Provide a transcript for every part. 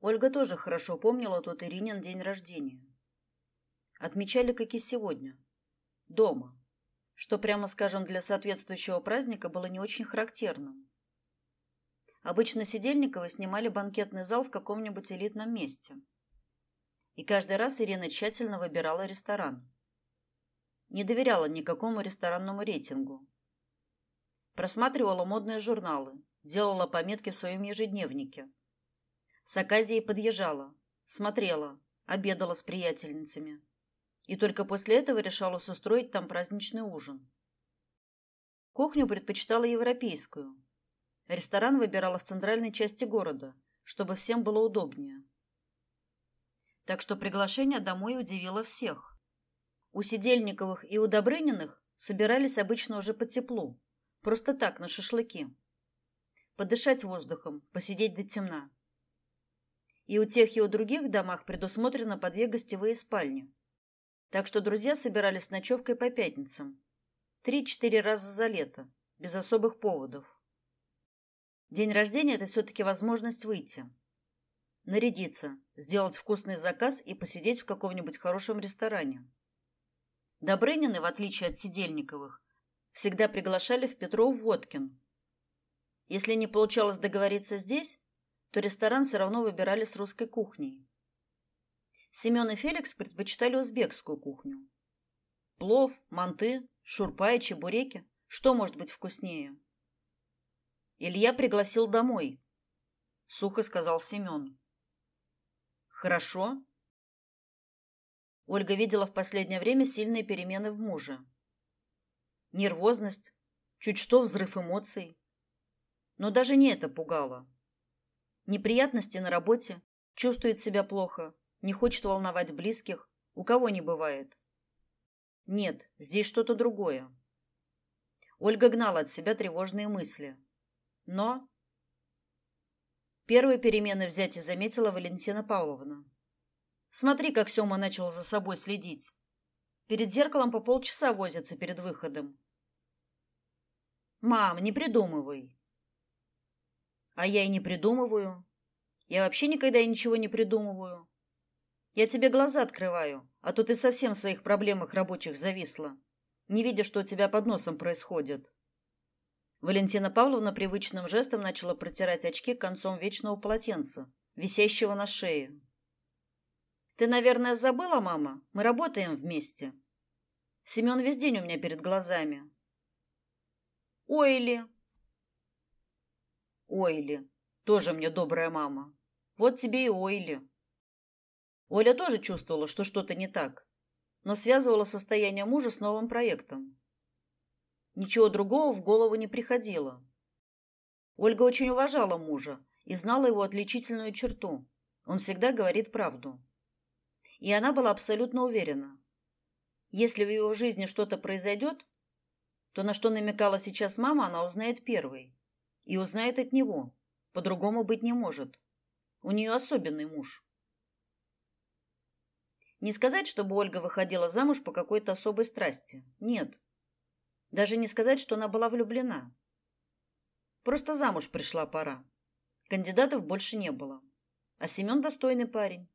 Ольга тоже хорошо помнила тот Иринин день рождения. Отмечали, как и сегодня, дома, что, прямо скажем, для соответствующего праздника было не очень характерным. Обычно Сидельниковы снимали банкетный зал в каком-нибудь элитном месте. И каждый раз Ирина тщательно выбирала ресторан. Не доверяла никакому ресторанному рейтингу. Просматривала модные журналы, делала пометки в своем ежедневнике – с Аказией подъезжала, смотрела, обедала с приятельницами. И только после этого решалась устроить там праздничный ужин. Кухню предпочитала европейскую. Ресторан выбирала в центральной части города, чтобы всем было удобнее. Так что приглашение домой удивило всех. У Сидельниковых и у Добрыниных собирались обычно уже по теплу, просто так, на шашлыки. Подышать воздухом, посидеть до темна и у тех и у других домах предусмотрено по две гостевые спальни. Так что друзья собирались с ночевкой по пятницам. Три-четыре раза за лето, без особых поводов. День рождения – это все-таки возможность выйти. Нарядиться, сделать вкусный заказ и посидеть в каком-нибудь хорошем ресторане. Добрынины, в отличие от Сидельниковых, всегда приглашали в Петров Водкин. Если не получалось договориться здесь, то ресторан все равно выбирали с русской кухней. Семен и Феликс предпочитали узбекскую кухню. Плов, манты, шурпа и чебуреки. Что может быть вкуснее? Илья пригласил домой, сухо сказал Семен. Хорошо. Ольга видела в последнее время сильные перемены в муже. Нервозность, чуть что взрыв эмоций. Но даже не это пугало неприятности на работе, чувствует себя плохо, не хочет волновать близких, у кого не бывает. Нет, здесь что-то другое. Ольга гнала от себя тревожные мысли. Но первые перемены взять и заметила Валентина Павловна. Смотри, как Сёма начал за собой следить. Перед зеркалом по полчаса возится перед выходом. Мам, не придумывай. А я и не придумываю. Я вообще никогда и ничего не придумываю. Я тебе глаза открываю, а то ты совсем в своих проблемах рабочих зависла. Не видя, что у тебя под носом происходит. Валентина Павловна привычным жестом начала протирать очки концом вечного полотенца, висящего на шее. Ты, наверное, забыла, мама? Мы работаем вместе. Семен весь день у меня перед глазами. Ой ли, Ойли. Тоже мне добрая мама. Вот тебе и Ойли. Оля тоже чувствовала, что что-то не так, но связывала состояние мужа с новым проектом. Ничего другого в голову не приходило. Ольга очень уважала мужа и знала его отличительную черту. Он всегда говорит правду. И она была абсолютно уверена. Если в его жизни что-то произойдет, то на что намекала сейчас мама, она узнает первой и узнает от него. По-другому быть не может. У нее особенный муж. Не сказать, чтобы Ольга выходила замуж по какой-то особой страсти. Нет. Даже не сказать, что она была влюблена. Просто замуж пришла пора. Кандидатов больше не было. А Семен достойный парень.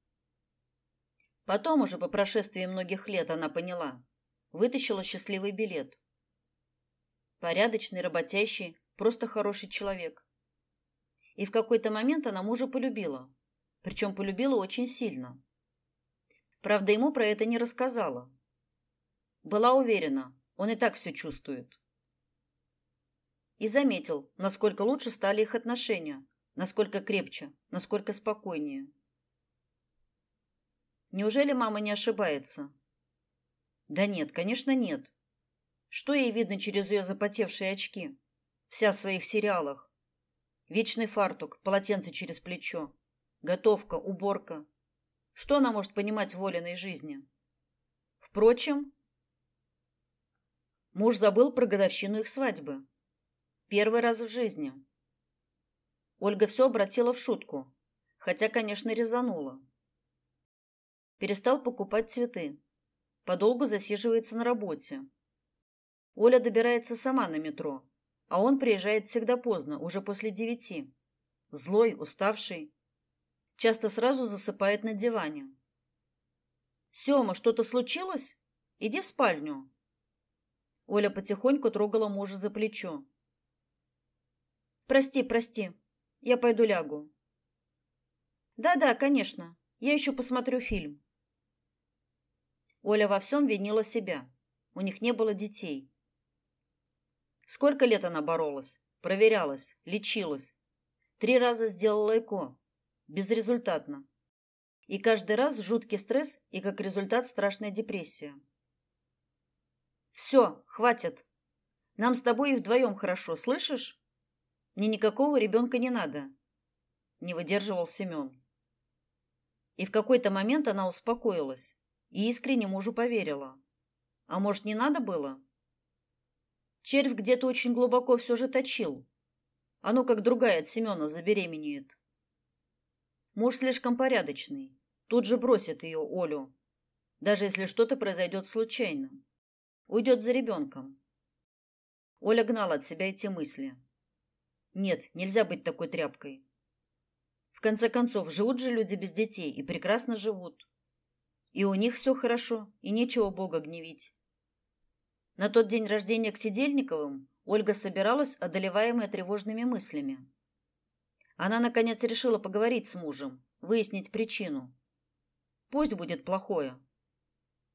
Потом уже по прошествии многих лет она поняла, вытащила счастливый билет. Порядочный, работящий, просто хороший человек. И в какой-то момент она мужа полюбила, причем полюбила очень сильно. Правда, ему про это не рассказала. Была уверена, он и так все чувствует. И заметил, насколько лучше стали их отношения, насколько крепче, насколько спокойнее. Неужели мама не ошибается? Да нет, конечно, нет. Что ей видно через ее запотевшие очки? Вся в своих сериалах. Вечный фартук, полотенце через плечо, готовка, уборка. Что она может понимать в Олиной жизни? Впрочем, муж забыл про годовщину их свадьбы. Первый раз в жизни. Ольга все обратила в шутку, хотя, конечно, резанула. Перестал покупать цветы. Подолгу засиживается на работе. Оля добирается сама на метро а он приезжает всегда поздно, уже после девяти. Злой, уставший. часто сразу засыпает на диване. Сёма, что-то случилось? Иди в спальню. Оля потихоньку трогала мужа за плечо. Прости, прости. Я пойду лягу. Да-да, конечно. Я еще посмотрю фильм. Оля во всем винила себя. У них не было детей. Сколько лет она боролась, проверялась, лечилась. Три раза сделала ЭКО. Безрезультатно. И каждый раз жуткий стресс и как результат страшная депрессия. Все, хватит. Нам с тобой и вдвоем хорошо, слышишь? Мне никакого ребенка не надо. Не выдерживал Семен. И в какой-то момент она успокоилась и искренне мужу поверила. А может, не надо было? Червь где-то очень глубоко все же точил. Ну как другая от Семена забеременеет. Муж слишком порядочный. Тут же бросит ее, Олю. Даже если что-то произойдет случайно. Уйдет за ребенком. Оля гнала от себя эти мысли. Нет, нельзя быть такой тряпкой. В конце концов, живут же люди без детей и прекрасно живут. И у них все хорошо, и нечего Бога гневить. На тот день рождения к Сидельниковым Ольга собиралась, одолеваемая тревожными мыслями. Она наконец решила поговорить с мужем, выяснить причину. Пусть будет плохое.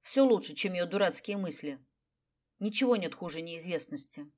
Все лучше, чем ее дурацкие мысли. Ничего нет хуже неизвестности.